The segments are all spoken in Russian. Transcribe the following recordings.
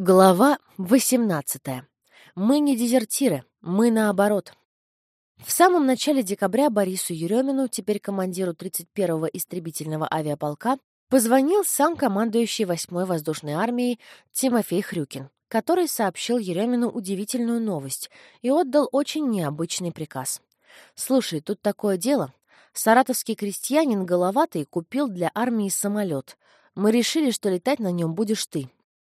Глава 18. Мы не дезертиры, мы наоборот. В самом начале декабря Борису Еремину, теперь командиру 31-го истребительного авиаполка, позвонил сам командующий 8-й воздушной армией Тимофей Хрюкин, который сообщил Еремину удивительную новость и отдал очень необычный приказ. «Слушай, тут такое дело. Саратовский крестьянин Головатый купил для армии самолет. Мы решили, что летать на нем будешь ты».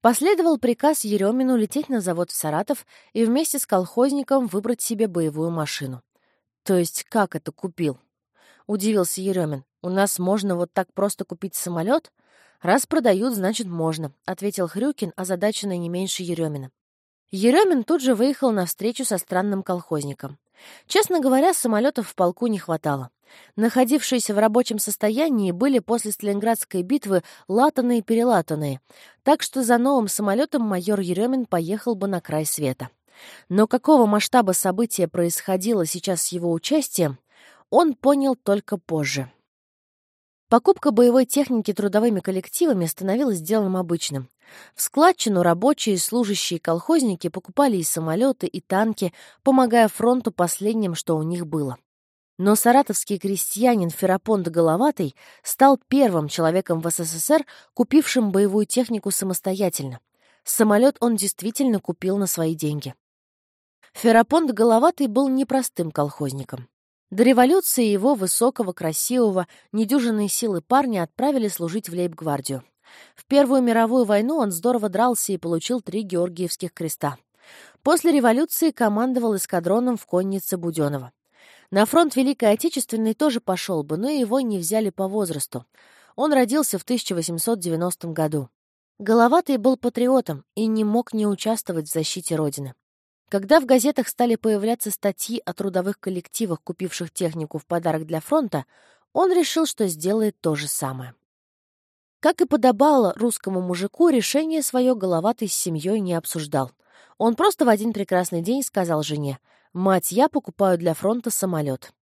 Последовал приказ Еремину лететь на завод в Саратов и вместе с колхозником выбрать себе боевую машину. «То есть как это купил?» — удивился Еремин. «У нас можно вот так просто купить самолет?» «Раз продают, значит, можно», — ответил Хрюкин, озадаченный не меньше Еремина. Еремин тут же выехал на встречу со странным колхозником. Честно говоря, самолетов в полку не хватало. Находившиеся в рабочем состоянии были после Сталинградской битвы латанные-перелатанные, так что за новым самолетом майор Еремин поехал бы на край света. Но какого масштаба события происходило сейчас с его участием, он понял только позже. Покупка боевой техники трудовыми коллективами становилась делом обычным. В складчину рабочие служащие колхозники покупали и самолеты, и танки, помогая фронту последним, что у них было. Но саратовский крестьянин Ферапонт Головатый стал первым человеком в СССР, купившим боевую технику самостоятельно. Самолет он действительно купил на свои деньги. Ферапонт Головатый был непростым колхозником. До революции его высокого, красивого, недюжинной силы парня отправили служить в лейб-гвардию. В Первую мировую войну он здорово дрался и получил три Георгиевских креста. После революции командовал эскадроном в коннице Буденова. На фронт Великой Отечественной тоже пошел бы, но его не взяли по возрасту. Он родился в 1890 году. Головатый был патриотом и не мог не участвовать в защите Родины. Когда в газетах стали появляться статьи о трудовых коллективах, купивших технику в подарок для фронта, он решил, что сделает то же самое. Как и подобало русскому мужику, решение свое Головатый с семьей не обсуждал. Он просто в один прекрасный день сказал жене — «Мать, я покупаю для фронта самолет».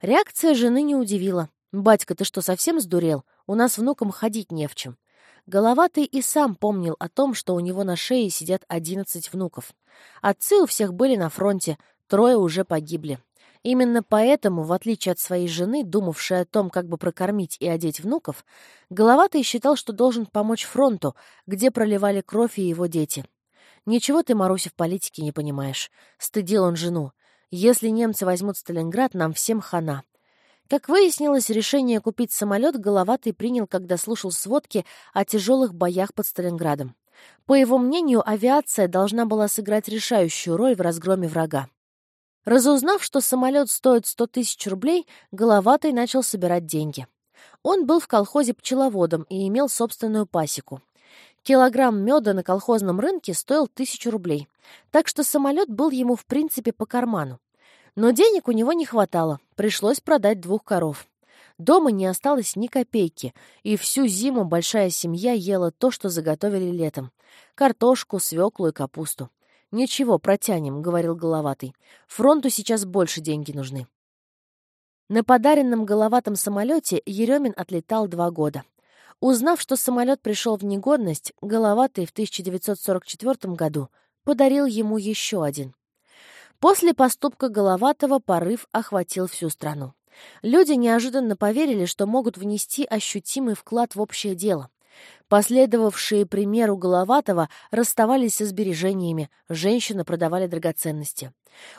Реакция жены не удивила. «Батька, ты что, совсем сдурел? У нас внукам ходить не в чем». Головатый и сам помнил о том, что у него на шее сидят одиннадцать внуков. Отцы у всех были на фронте, трое уже погибли. Именно поэтому, в отличие от своей жены, думавшей о том, как бы прокормить и одеть внуков, Головатый считал, что должен помочь фронту, где проливали кровь и его дети. «Ничего ты, Маруся, в политике не понимаешь», — стыдил он жену. «Если немцы возьмут Сталинград, нам всем хана». Как выяснилось, решение купить самолет Головатый принял, когда слушал сводки о тяжелых боях под Сталинградом. По его мнению, авиация должна была сыграть решающую роль в разгроме врага. Разузнав, что самолет стоит 100 тысяч рублей, Головатый начал собирать деньги. Он был в колхозе пчеловодом и имел собственную пасеку. Килограмм меда на колхозном рынке стоил тысячу рублей, так что самолет был ему в принципе по карману. Но денег у него не хватало, пришлось продать двух коров. Дома не осталось ни копейки, и всю зиму большая семья ела то, что заготовили летом. Картошку, свеклу и капусту. «Ничего, протянем», — говорил Головатый. «Фронту сейчас больше деньги нужны». На подаренном Головатом самолете Еремин отлетал два года. Узнав, что самолет пришел в негодность, Головатый в 1944 году подарил ему еще один. После поступка Головатого порыв охватил всю страну. Люди неожиданно поверили, что могут внести ощутимый вклад в общее дело. Последовавшие примеру Головатого расставались со сбережениями, женщины продавали драгоценности.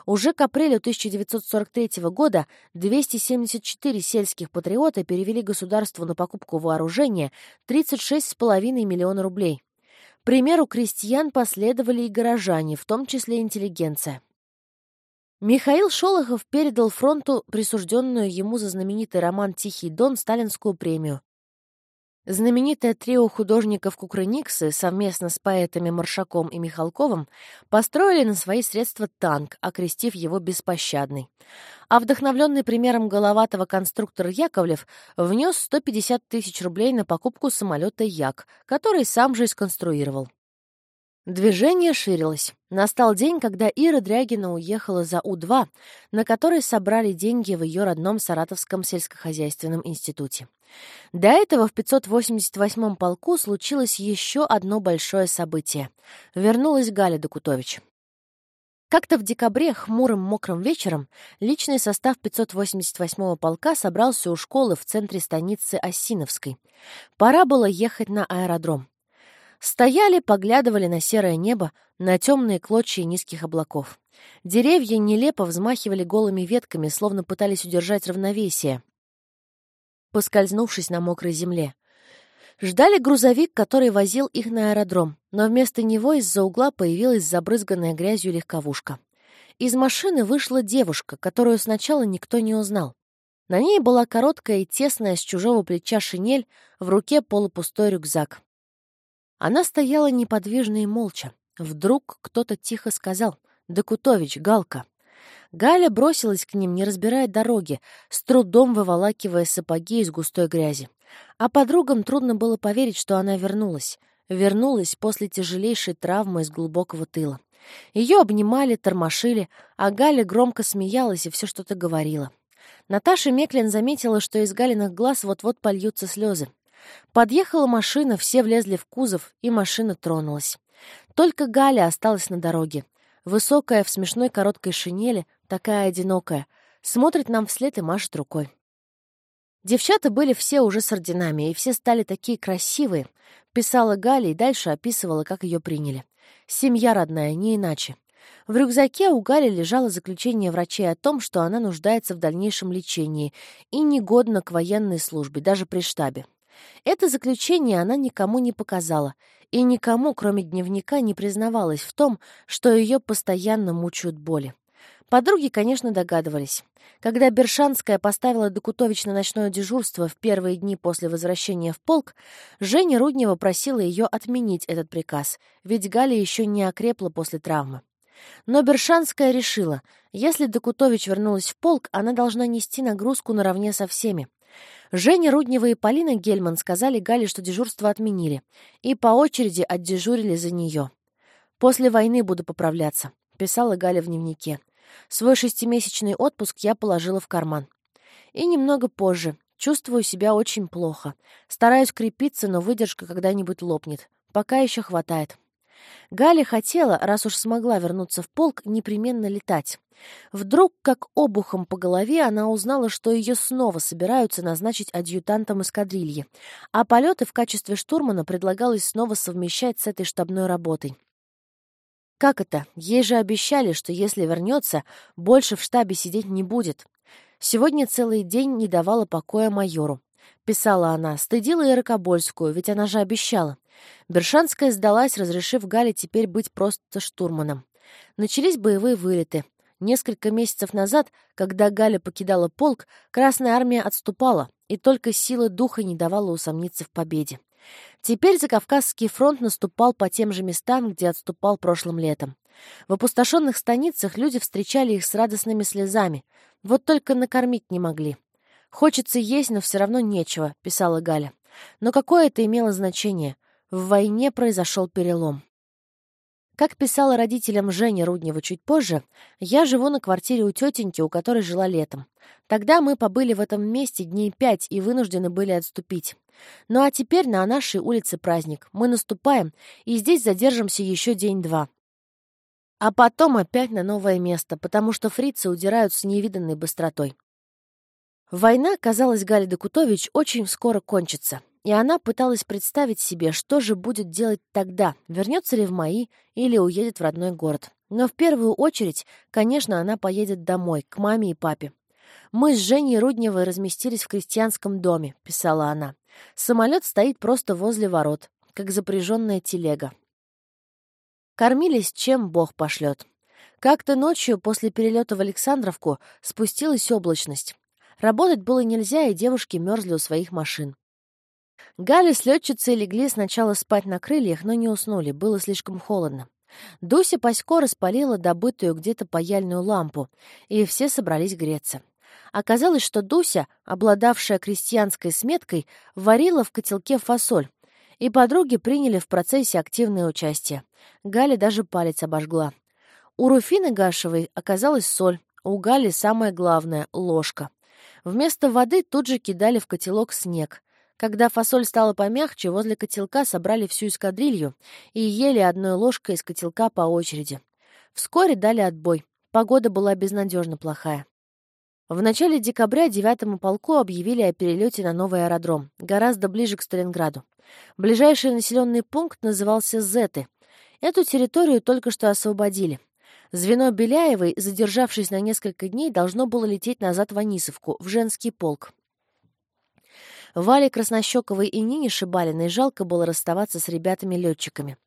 Уже к апрелю 1943 года 274 сельских патриота перевели государству на покупку вооружения 36,5 миллиона рублей. примеру крестьян последовали и горожане, в том числе интеллигенция. Михаил Шолохов передал фронту присужденную ему за знаменитый роман «Тихий дон» сталинскую премию. Знаменитое трио художников Кукрыниксы совместно с поэтами Маршаком и Михалковым построили на свои средства танк, окрестив его «Беспощадный». А вдохновленный примером головатого конструктор Яковлев внес 150 тысяч рублей на покупку самолета «Як», который сам же и сконструировал. Движение ширилось. Настал день, когда Ира Дрягина уехала за У-2, на который собрали деньги в ее родном Саратовском сельскохозяйственном институте. До этого в 588-м полку случилось еще одно большое событие. Вернулась Галя Докутович. Как-то в декабре, хмурым мокрым вечером, личный состав 588-го полка собрался у школы в центре станицы Осиновской. Пора было ехать на аэродром. Стояли, поглядывали на серое небо, на темные клочья низких облаков. Деревья нелепо взмахивали голыми ветками, словно пытались удержать равновесие, поскользнувшись на мокрой земле. Ждали грузовик, который возил их на аэродром, но вместо него из-за угла появилась забрызганная грязью легковушка. Из машины вышла девушка, которую сначала никто не узнал. На ней была короткая и тесная с чужого плеча шинель, в руке полупустой рюкзак. Она стояла неподвижно и молча. Вдруг кто-то тихо сказал «Докутович, Галка». Галя бросилась к ним, не разбирая дороги, с трудом выволакивая сапоги из густой грязи. А подругам трудно было поверить, что она вернулась. Вернулась после тяжелейшей травмы из глубокого тыла. Ее обнимали, тормошили, а Галя громко смеялась и все что-то говорила. Наташа Меклин заметила, что из Галиных глаз вот-вот польются слезы. Подъехала машина, все влезли в кузов, и машина тронулась. Только Галя осталась на дороге. Высокая, в смешной короткой шинели, такая одинокая. Смотрит нам вслед и машет рукой. Девчата были все уже с орденами, и все стали такие красивые. Писала Галя и дальше описывала, как ее приняли. Семья родная, не иначе. В рюкзаке у Гали лежало заключение врачей о том, что она нуждается в дальнейшем лечении и негодна к военной службе, даже при штабе. Это заключение она никому не показала, и никому, кроме дневника, не признавалась в том, что ее постоянно мучают боли. Подруги, конечно, догадывались. Когда Бершанская поставила Докутович на ночное дежурство в первые дни после возвращения в полк, Женя Руднева просила ее отменить этот приказ, ведь Галя еще не окрепла после травмы. Но Бершанская решила, если Докутович вернулась в полк, она должна нести нагрузку наравне со всеми. Женя Руднева и Полина Гельман сказали Гале, что дежурство отменили, и по очереди отдежурили за нее. «После войны буду поправляться», — писала Галя в дневнике. «Свой шестимесячный отпуск я положила в карман. И немного позже. Чувствую себя очень плохо. Стараюсь крепиться, но выдержка когда-нибудь лопнет. Пока еще хватает». Галя хотела, раз уж смогла вернуться в полк, непременно летать. Вдруг, как обухом по голове, она узнала, что ее снова собираются назначить адъютантом эскадрильи, а полеты в качестве штурмана предлагалось снова совмещать с этой штабной работой. Как это? Ей же обещали, что если вернется, больше в штабе сидеть не будет. Сегодня целый день не давала покоя майору. Писала она, стыдила Ирокобольскую, ведь она же обещала. Бершанская сдалась, разрешив Гале теперь быть просто штурманом. Начались боевые вылеты. Несколько месяцев назад, когда Галя покидала полк, Красная Армия отступала, и только сила духа не давала усомниться в победе. Теперь Закавказский фронт наступал по тем же местам, где отступал прошлым летом. В опустошенных станицах люди встречали их с радостными слезами, вот только накормить не могли. «Хочется есть, но все равно нечего», — писала Галя. Но какое это имело значение? В войне произошел перелом. Как писала родителям Женя Руднева чуть позже, я живу на квартире у тетеньки, у которой жила летом. Тогда мы побыли в этом месте дней пять и вынуждены были отступить. Ну а теперь на нашей улице праздник. Мы наступаем, и здесь задержимся еще день-два. А потом опять на новое место, потому что фрицы удирают с невиданной быстротой. Война, казалось Гале Докутович, очень скоро кончится. И она пыталась представить себе, что же будет делать тогда, вернется ли в МАИ или уедет в родной город. Но в первую очередь, конечно, она поедет домой, к маме и папе. «Мы с Женей Рудневой разместились в крестьянском доме», — писала она. «Самолет стоит просто возле ворот, как запряженная телега. Кормились, чем Бог пошлет. Как-то ночью после перелета в Александровку спустилась облачность. Работать было нельзя, и девушки мерзли у своих машин. Галя с летчицей легли сначала спать на крыльях, но не уснули, было слишком холодно. Дуся Пасько распалила добытую где-то паяльную лампу, и все собрались греться. Оказалось, что Дуся, обладавшая крестьянской сметкой, варила в котелке фасоль, И подруги приняли в процессе активное участие. Галя даже палец обожгла. У Руфины Гашевой оказалась соль, у Гали самое главное — ложка. Вместо воды тут же кидали в котелок снег. Когда фасоль стала помягче, возле котелка собрали всю эскадрилью и ели одной ложкой из котелка по очереди. Вскоре дали отбой. Погода была безнадежно плохая. В начале декабря девятому полку объявили о перелете на новый аэродром, гораздо ближе к Сталинграду. Ближайший населенный пункт назывался Зеты. Эту территорию только что освободили. Звено Беляевой, задержавшись на несколько дней, должно было лететь назад в Анисовку, в женский полк. Вале Краснощековой и Нине Шибалиной жалко было расставаться с ребятами-летчиками.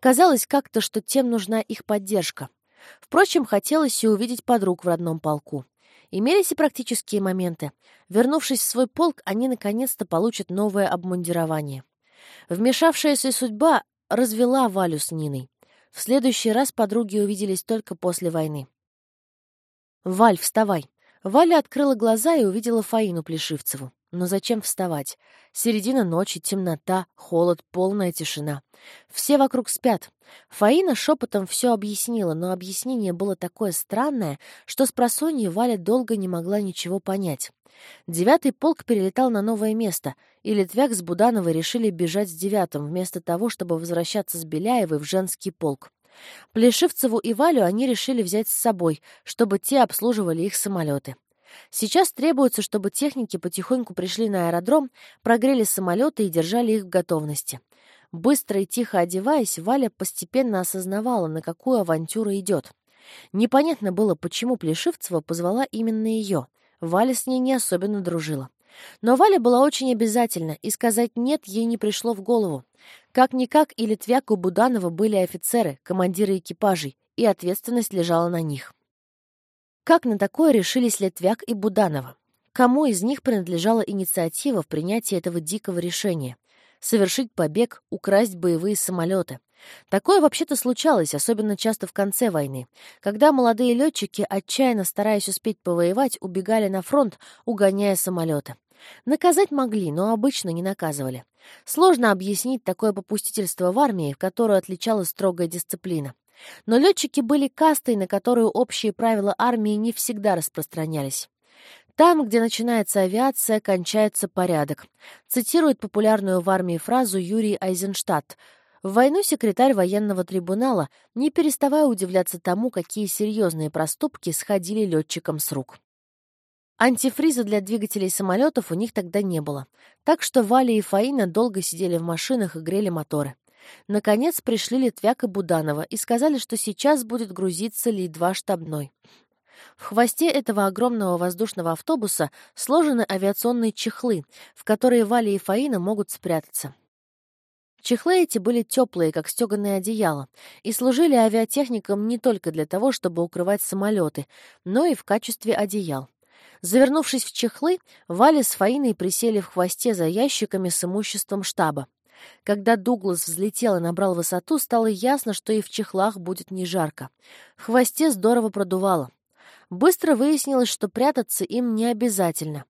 Казалось как-то, что тем нужна их поддержка. Впрочем, хотелось и увидеть подруг в родном полку. Имелись и практические моменты. Вернувшись в свой полк, они наконец-то получат новое обмундирование. Вмешавшаяся судьба развела Валю с Ниной. В следующий раз подруги увиделись только после войны. «Валь, вставай!» Валя открыла глаза и увидела Фаину Плешивцеву. Но зачем вставать? Середина ночи, темнота, холод, полная тишина. Все вокруг спят. Фаина шепотом все объяснила, но объяснение было такое странное, что с просонья Валя долго не могла ничего понять. Девятый полк перелетал на новое место, и Литвяк с Будановой решили бежать с девятым, вместо того, чтобы возвращаться с Беляевой в женский полк. Плешивцеву и Валю они решили взять с собой, чтобы те обслуживали их самолеты. Сейчас требуется, чтобы техники потихоньку пришли на аэродром, прогрели самолеты и держали их в готовности. Быстро и тихо одеваясь, Валя постепенно осознавала, на какую авантюру идет. Непонятно было, почему Плешивцева позвала именно ее. Валя с ней не особенно дружила. Но Валя была очень обязательна, и сказать «нет» ей не пришло в голову. Как-никак и Литвяк, и Буданова были офицеры, командиры экипажей, и ответственность лежала на них. Как на такое решились Литвяк и Буданова? Кому из них принадлежала инициатива в принятии этого дикого решения? Совершить побег, украсть боевые самолеты. Такое вообще-то случалось, особенно часто в конце войны, когда молодые летчики, отчаянно стараясь успеть повоевать, убегали на фронт, угоняя самолеты. Наказать могли, но обычно не наказывали. Сложно объяснить такое попустительство в армии, в которую отличалась строгая дисциплина. Но летчики были кастой, на которую общие правила армии не всегда распространялись. Там, где начинается авиация, кончается порядок. Цитирует популярную в армии фразу Юрий Айзенштадт. В войну секретарь военного трибунала, не переставая удивляться тому, какие серьезные проступки сходили летчикам с рук. Антифриза для двигателей самолетов у них тогда не было, так что Валя и Фаина долго сидели в машинах и грели моторы. Наконец пришли Литвяк и Буданова и сказали, что сейчас будет грузиться Ли-2 штабной. В хвосте этого огромного воздушного автобуса сложены авиационные чехлы, в которые Валя и Фаина могут спрятаться. Чехлы эти были теплые, как стеганое одеяло, и служили авиатехникам не только для того, чтобы укрывать самолеты, но и в качестве одеял. Завернувшись в чехлы, Валя с Фаиной присели в хвосте за ящиками с имуществом штаба. Когда Дуглас взлетел и набрал высоту, стало ясно, что и в чехлах будет не жарко. В хвосте здорово продувало. Быстро выяснилось, что прятаться им не обязательно.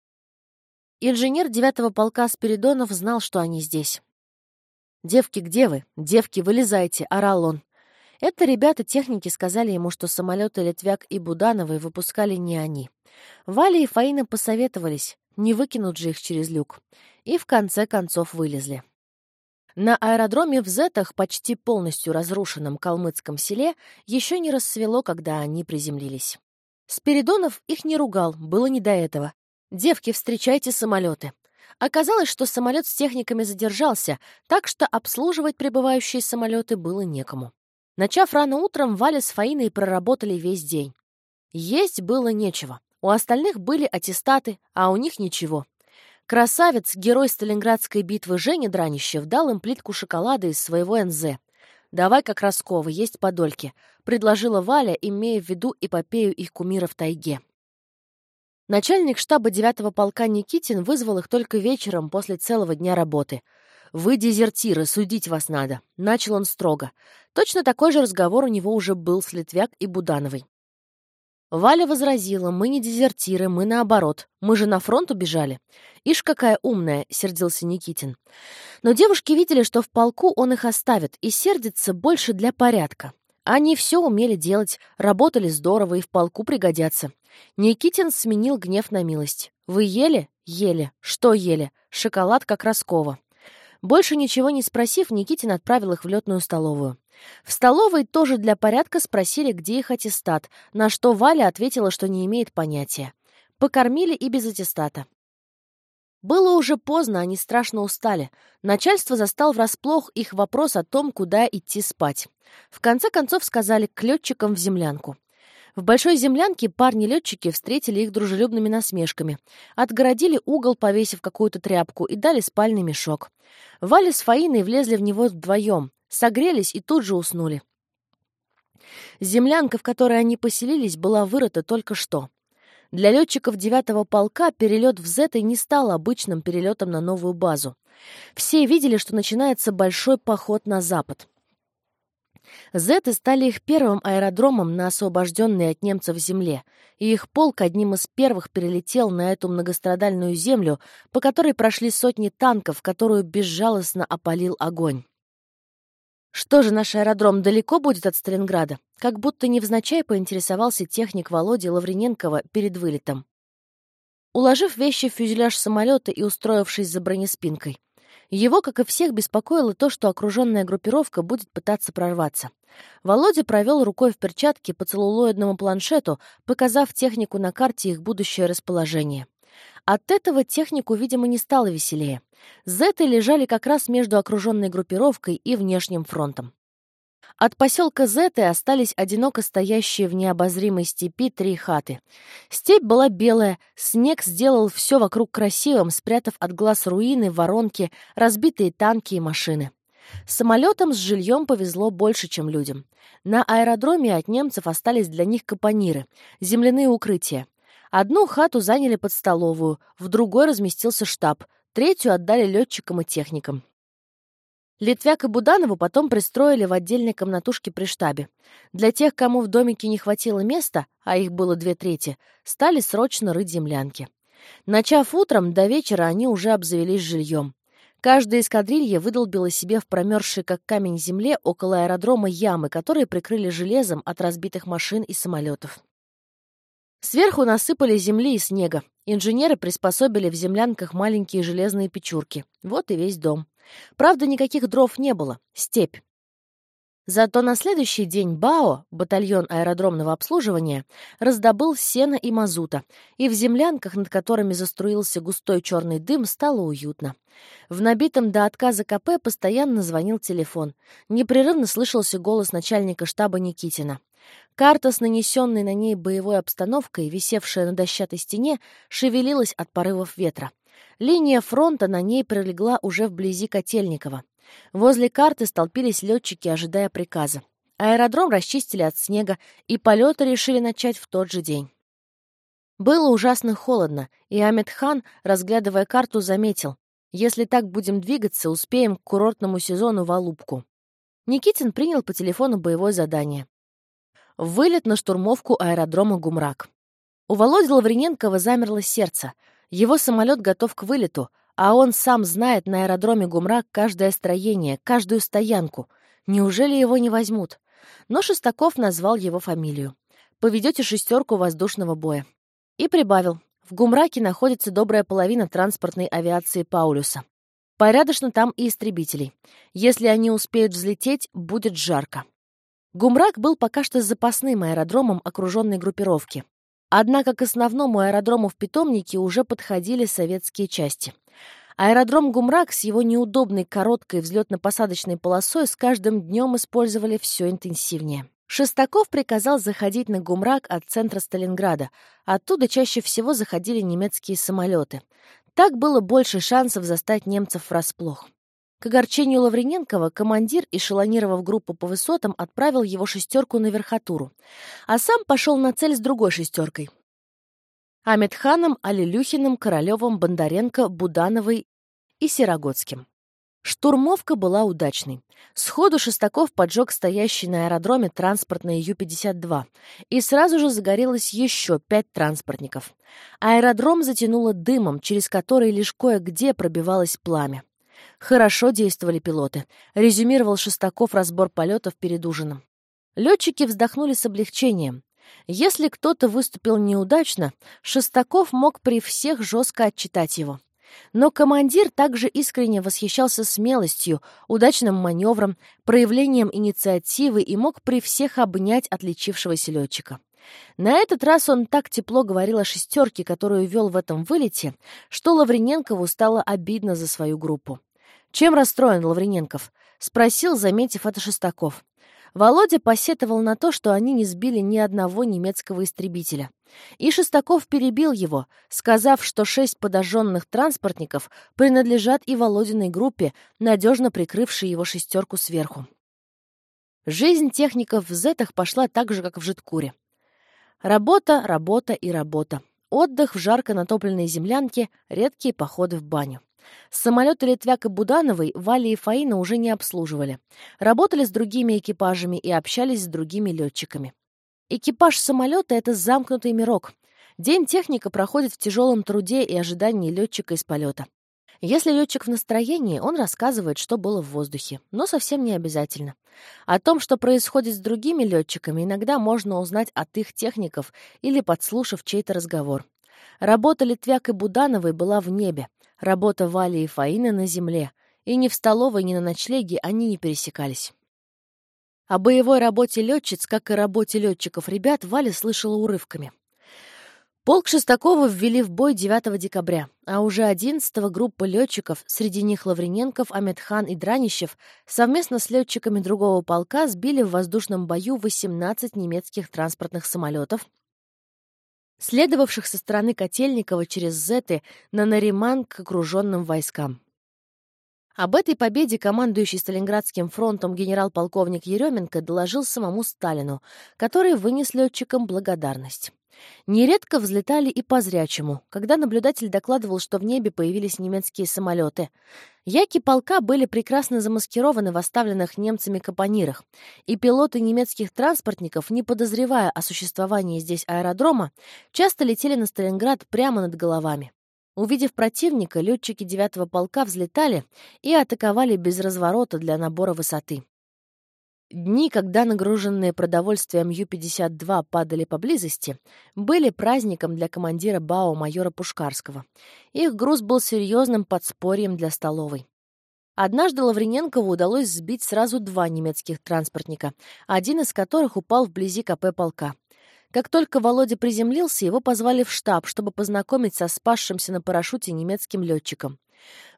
Инженер девятого полка Спиридонов знал, что они здесь. «Девки, где вы? Девки, вылезайте!» — орал он. Это ребята-техники сказали ему, что самолеты Литвяк и Будановой выпускали не они. Валя и Фаина посоветовались, не выкинут же их через люк. И в конце концов вылезли. На аэродроме в Зетах, почти полностью разрушенном калмыцком селе, еще не рассвело, когда они приземлились. Спиридонов их не ругал, было не до этого. «Девки, встречайте самолеты». Оказалось, что самолет с техниками задержался, так что обслуживать прибывающие самолеты было некому. Начав рано утром, Валя с Фаиной проработали весь день. Есть было нечего. У остальных были аттестаты, а у них ничего. Красавец, герой Сталинградской битвы Женя Дранищев, дал им плитку шоколада из своего НЗ. «Давай как Росковы, есть подольки», — предложила Валя, имея в виду эпопею их кумира в тайге. Начальник штаба 9-го полка Никитин вызвал их только вечером после целого дня работы. «Вы дезертиры, судить вас надо», — начал он строго. Точно такой же разговор у него уже был с Литвяк и Будановой. Валя возразила, мы не дезертиры, мы наоборот. Мы же на фронт убежали. Ишь, какая умная, сердился Никитин. Но девушки видели, что в полку он их оставит, и сердится больше для порядка. Они все умели делать, работали здорово и в полку пригодятся. Никитин сменил гнев на милость. «Вы ели?» «Ели. Что ели? Шоколад, как Роскова». Больше ничего не спросив, Никитин отправил их в летную столовую. В столовой тоже для порядка спросили, где их аттестат, на что Валя ответила, что не имеет понятия. Покормили и без аттестата. Было уже поздно, они страшно устали. Начальство застал врасплох их вопрос о том, куда идти спать. В конце концов сказали к летчикам в землянку. В большой землянке парни-летчики встретили их дружелюбными насмешками, отгородили угол, повесив какую-то тряпку, и дали спальный мешок. Валя с Фаиной влезли в него вдвоем, согрелись и тут же уснули. Землянка, в которой они поселились, была вырыта только что. Для летчиков девятого полка перелет в Зетой не стал обычным перелетом на новую базу. Все видели, что начинается большой поход на запад. Зеты стали их первым аэродромом на освобожденной от немцев земле, и их полк одним из первых перелетел на эту многострадальную землю, по которой прошли сотни танков, которую безжалостно опалил огонь. Что же, наш аэродром далеко будет от Сталинграда? Как будто невзначай поинтересовался техник Володя Лаврененкова перед вылетом. Уложив вещи в фюзеляж самолета и устроившись за бронеспинкой. Его, как и всех, беспокоило то, что окруженная группировка будет пытаться прорваться. Володя провел рукой в перчатке по целлулоидному планшету, показав технику на карте их будущее расположение. От этого технику, видимо, не стало веселее. Зеты лежали как раз между окруженной группировкой и внешним фронтом. От поселка Зеты остались одиноко стоящие в необозримой степи три хаты. Степь была белая, снег сделал все вокруг красивым, спрятав от глаз руины, воронки, разбитые танки и машины. Самолетам с жильем повезло больше, чем людям. На аэродроме от немцев остались для них капониры, земляные укрытия. Одну хату заняли под столовую, в другой разместился штаб, третью отдали летчикам и техникам. Литвяк и Буданову потом пристроили в отдельной комнатушке при штабе. Для тех, кому в домике не хватило места, а их было две трети, стали срочно рыть землянки. Начав утром, до вечера они уже обзавелись жильем. Каждая эскадрилья выдолбила себе в промерзшей как камень земле около аэродрома ямы, которые прикрыли железом от разбитых машин и самолетов. Сверху насыпали земли и снега. Инженеры приспособили в землянках маленькие железные печурки. Вот и весь дом. Правда, никаких дров не было. Степь. Зато на следующий день БАО, батальон аэродромного обслуживания, раздобыл сена и мазута, и в землянках, над которыми заструился густой черный дым, стало уютно. В набитом до отказа КП постоянно звонил телефон. Непрерывно слышался голос начальника штаба Никитина. Карта с нанесенной на ней боевой обстановкой, висевшая на дощатой стене, шевелилась от порывов ветра. Линия фронта на ней пролегла уже вблизи Котельникова. Возле карты столпились летчики, ожидая приказа. Аэродром расчистили от снега, и полеты решили начать в тот же день. Было ужасно холодно, и Амед Хан, разглядывая карту, заметил, если так будем двигаться, успеем к курортному сезону в Алубку. Никитин принял по телефону боевое задание. Вылет на штурмовку аэродрома Гумрак. У Володи Лаврененкова замерло сердце. Его самолет готов к вылету, а он сам знает на аэродроме Гумрак каждое строение, каждую стоянку. Неужели его не возьмут? Но Шестаков назвал его фамилию. «Поведете шестерку воздушного боя». И прибавил. В Гумраке находится добрая половина транспортной авиации Паулюса. Порядочно там и истребителей. Если они успеют взлететь, будет жарко. Гумрак был пока что запасным аэродромом окруженной группировки. Однако к основному аэродрому в питомнике уже подходили советские части. Аэродром Гумрак с его неудобной короткой взлетно-посадочной полосой с каждым днем использовали все интенсивнее. Шестаков приказал заходить на Гумрак от центра Сталинграда. Оттуда чаще всего заходили немецкие самолеты. Так было больше шансов застать немцев врасплох. К огорчению Лаврененкова командир, эшелонировав группу по высотам, отправил его шестерку на верхотуру, а сам пошел на цель с другой шестеркой. Амедханом, Алилюхиным, Королевым, Бондаренко, Будановой и Серогодским. Штурмовка была удачной. Сходу Шестаков поджег стоящий на аэродроме транспортный Ю-52, и сразу же загорелось еще пять транспортников. Аэродром затянуло дымом, через который лишь кое-где пробивалось пламя. Хорошо действовали пилоты, резюмировал Шестаков разбор полетов перед ужином. Летчики вздохнули с облегчением. Если кто-то выступил неудачно, Шестаков мог при всех жестко отчитать его. Но командир также искренне восхищался смелостью, удачным маневром, проявлением инициативы и мог при всех обнять отличившегося летчика. На этот раз он так тепло говорил о шестерке, которую вел в этом вылете, что Лаврененкову стало обидно за свою группу. «Чем расстроен Лаврененков?» — спросил, заметив это Шестаков. Володя посетовал на то, что они не сбили ни одного немецкого истребителя. И Шестаков перебил его, сказав, что шесть подожженных транспортников принадлежат и Володиной группе, надежно прикрывшей его шестерку сверху. Жизнь техников в Зетах пошла так же, как в Житкуре. Работа, работа и работа. Отдых в жарко натопленной землянке, редкие походы в баню. Самолеты Литвяк и Будановой Вали и Фаина уже не обслуживали. Работали с другими экипажами и общались с другими летчиками. Экипаж самолета — это замкнутый мирок. День техника проходит в тяжелом труде и ожидании летчика из полета. Если летчик в настроении, он рассказывает, что было в воздухе, но совсем не обязательно. О том, что происходит с другими летчиками, иногда можно узнать от их техников или подслушав чей-то разговор. Работа Литвяк и Будановой была в небе, Работа Вали и Фаины на земле, и ни в столовой, ни на ночлеге они не пересекались. О боевой работе летчиц, как и работе летчиков ребят, Валя слышала урывками. Полк Шестакова ввели в бой 9 декабря, а уже 11 группа летчиков, среди них Лаврененков, Аметхан и Дранищев, совместно с летчиками другого полка сбили в воздушном бою 18 немецких транспортных самолетов, следовавших со стороны Котельникова через Зеты на Нариман к окруженным войскам. Об этой победе командующий Сталинградским фронтом генерал-полковник Еременко доложил самому Сталину, который вынес летчикам благодарность. Нередко взлетали и по зрячему, когда наблюдатель докладывал, что в небе появились немецкие самолеты. Яки полка были прекрасно замаскированы в оставленных немцами капонирах, и пилоты немецких транспортников, не подозревая о существовании здесь аэродрома, часто летели на Сталинград прямо над головами. Увидев противника, летчики 9-го полка взлетали и атаковали без разворота для набора высоты. Дни, когда нагруженные продовольствием Ю-52 падали поблизости, были праздником для командира БАО майора Пушкарского. Их груз был серьезным подспорьем для столовой. Однажды Лаврененкову удалось сбить сразу два немецких транспортника, один из которых упал вблизи КП полка. Как только Володя приземлился, его позвали в штаб, чтобы познакомить со спасшимся на парашюте немецким летчиком.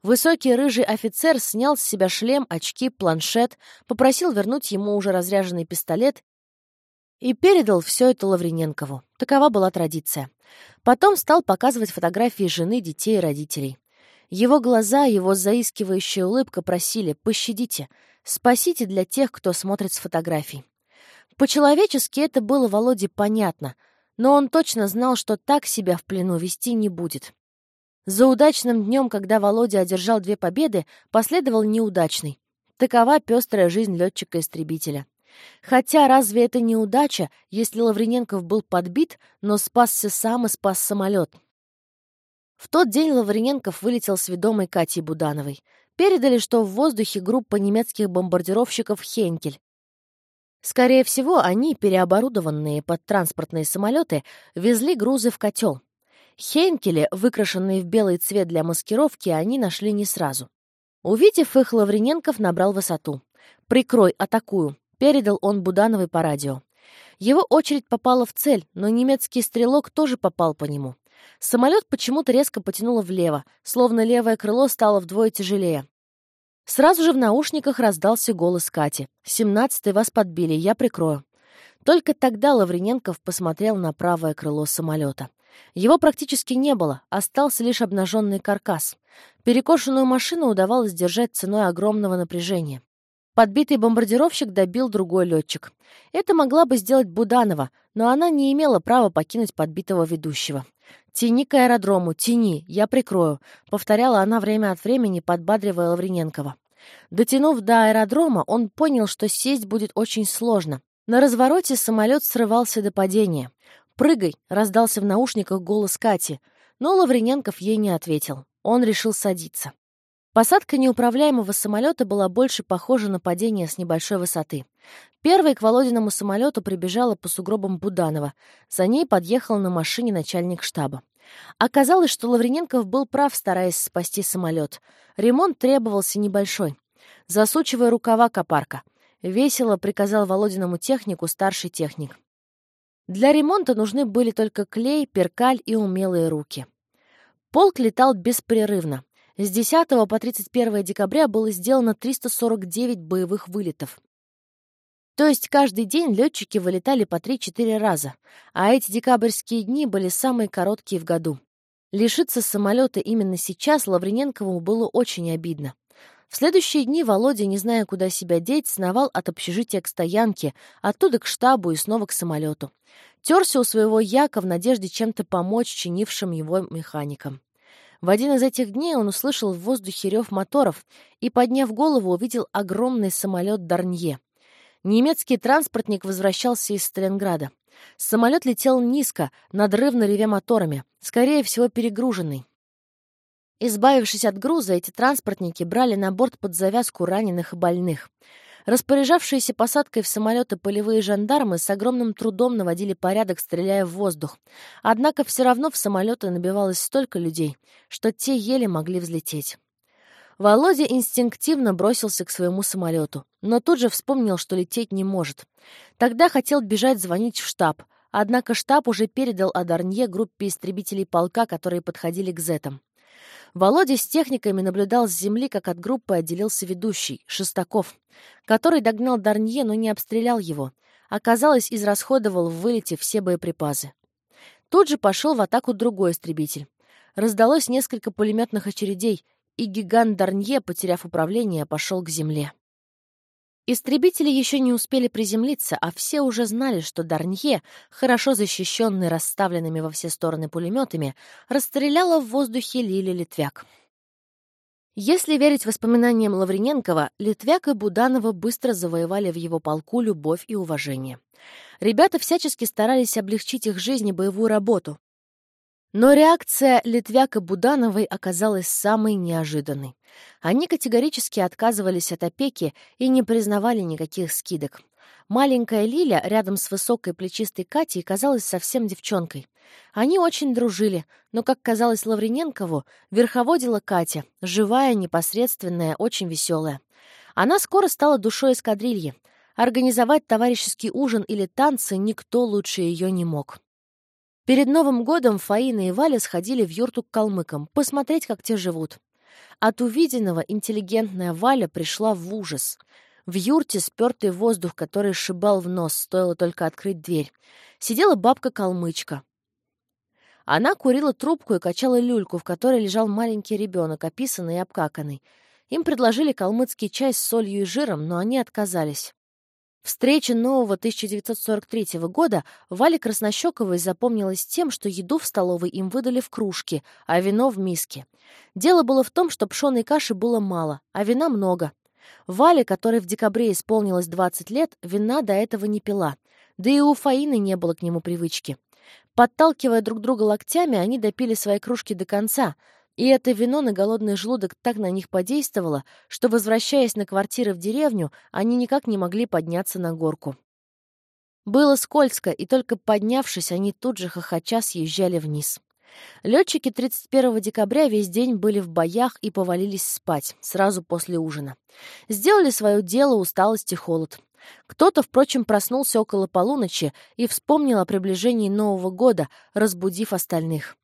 Высокий рыжий офицер снял с себя шлем, очки, планшет, попросил вернуть ему уже разряженный пистолет и передал все это Лаврененкову. Такова была традиция. Потом стал показывать фотографии жены, детей и родителей. Его глаза, его заискивающая улыбка просили «пощадите, спасите для тех, кто смотрит с фотографий». По-человечески это было Володе понятно, но он точно знал, что так себя в плену вести не будет. За удачным днем, когда Володя одержал две победы, последовал неудачный. Такова пестрая жизнь летчика-истребителя. Хотя разве это не удача, если Лаврененков был подбит, но спасся сам и спас самолет? В тот день Лаврененков вылетел с ведомой Катей Будановой. Передали, что в воздухе группа немецких бомбардировщиков «Хенкель». Скорее всего, они, переоборудованные под транспортные самолеты, везли грузы в котел. Хейнкели, выкрашенные в белый цвет для маскировки, они нашли не сразу. Увидев их, Лаврененков набрал высоту. «Прикрой, атакую», — передал он Будановой по радио. Его очередь попала в цель, но немецкий стрелок тоже попал по нему. Самолет почему-то резко потянуло влево, словно левое крыло стало вдвое тяжелее. Сразу же в наушниках раздался голос Кати. «Семнадцатый вас подбили, я прикрою». Только тогда Лаврененков посмотрел на правое крыло самолета. Его практически не было, остался лишь обнаженный каркас. Перекошенную машину удавалось держать ценой огромного напряжения. Подбитый бомбардировщик добил другой летчик. Это могла бы сделать Буданова, но она не имела права покинуть подбитого ведущего. «Тяни к аэродрому, тяни, я прикрою», — повторяла она время от времени, подбадривая Лаврененкова. Дотянув до аэродрома, он понял, что сесть будет очень сложно. На развороте самолет срывался до падения. «Прыгай!» — раздался в наушниках голос Кати, но Лаврененков ей не ответил. Он решил садиться. Посадка неуправляемого самолета была больше похожа на падение с небольшой высоты. Первой к Володиному самолету прибежала по сугробам Буданова. За ней подъехал на машине начальник штаба. Оказалось, что Лаврененков был прав, стараясь спасти самолет. Ремонт требовался небольшой. «Засучивая рукава копарка», — весело приказал Володиному технику старший техник. Для ремонта нужны были только клей, перкаль и умелые руки. Полк летал беспрерывно. С 10 по 31 декабря было сделано 349 боевых вылетов. То есть каждый день летчики вылетали по 3-4 раза, а эти декабрьские дни были самые короткие в году. Лишиться самолета именно сейчас Лаврененкову было очень обидно. В следующие дни Володя, не зная, куда себя деть, сновал от общежития к стоянке, оттуда к штабу и снова к самолету. Терся у своего Яка в надежде чем-то помочь чинившим его механикам. В один из этих дней он услышал в воздухе рев моторов и, подняв голову, увидел огромный самолет Дарнье. Немецкий транспортник возвращался из Сталинграда. Самолет летел низко, надрывно ревя моторами, скорее всего, перегруженный. Избавившись от груза, эти транспортники брали на борт под завязку раненых и больных. Распоряжавшиеся посадкой в самолеты полевые жандармы с огромным трудом наводили порядок, стреляя в воздух. Однако все равно в самолеты набивалось столько людей, что те еле могли взлететь. Володя инстинктивно бросился к своему самолету, но тут же вспомнил, что лететь не может. Тогда хотел бежать звонить в штаб, однако штаб уже передал Адарнье группе истребителей полка, которые подходили к зетам. Володя с техниками наблюдал с земли, как от группы отделился ведущий, Шестаков, который догнал Дарнье, но не обстрелял его. Оказалось, израсходовал в вылете все боеприпасы. Тут же пошел в атаку другой истребитель. Раздалось несколько пулеметных очередей, и гигант Дарнье, потеряв управление, пошел к земле. Истребители еще не успели приземлиться, а все уже знали, что Дарнье, хорошо защищенный расставленными во все стороны пулеметами, расстреляла в воздухе Лили Литвяк. Если верить воспоминаниям Лаврененкова, Литвяк и Буданова быстро завоевали в его полку любовь и уважение. Ребята всячески старались облегчить их жизнь и боевую работу, но реакция Литвяка Будановой оказалась самой неожиданной. Они категорически отказывались от опеки и не признавали никаких скидок. Маленькая Лиля рядом с высокой плечистой Катей казалась совсем девчонкой. Они очень дружили, но, как казалось Лаврененкову, верховодила Катя, живая, непосредственная, очень веселая. Она скоро стала душой эскадрильи. Организовать товарищеский ужин или танцы никто лучше ее не мог. Перед Новым годом Фаина и Валя сходили в юрту к калмыкам, посмотреть, как те живут. От увиденного интеллигентная Валя пришла в ужас. В юрте спертый воздух, который шибал в нос, стоило только открыть дверь. Сидела бабка-калмычка. Она курила трубку и качала люльку, в которой лежал маленький ребенок, описанный и обкаканный. Им предложили калмыцкий чай с солью и жиром, но они отказались. Встреча нового 1943 года Вале Краснощековой запомнилась тем, что еду в столовой им выдали в кружке, а вино в миске. Дело было в том, что пшеной каши было мало, а вина много. Вале, которой в декабре исполнилось 20 лет, вина до этого не пила. Да и у Фаины не было к нему привычки. Подталкивая друг друга локтями, они допили свои кружки до конца, и это вино на голодный желудок так на них подействовало, что, возвращаясь на квартиры в деревню, они никак не могли подняться на горку. Было скользко, и только поднявшись, они тут же хохоча съезжали вниз. Летчики 31 декабря весь день были в боях и повалились спать, сразу после ужина. Сделали свое дело усталость и холод. Кто-то, впрочем, проснулся около полуночи и вспомнил о приближении Нового года, разбудив остальных.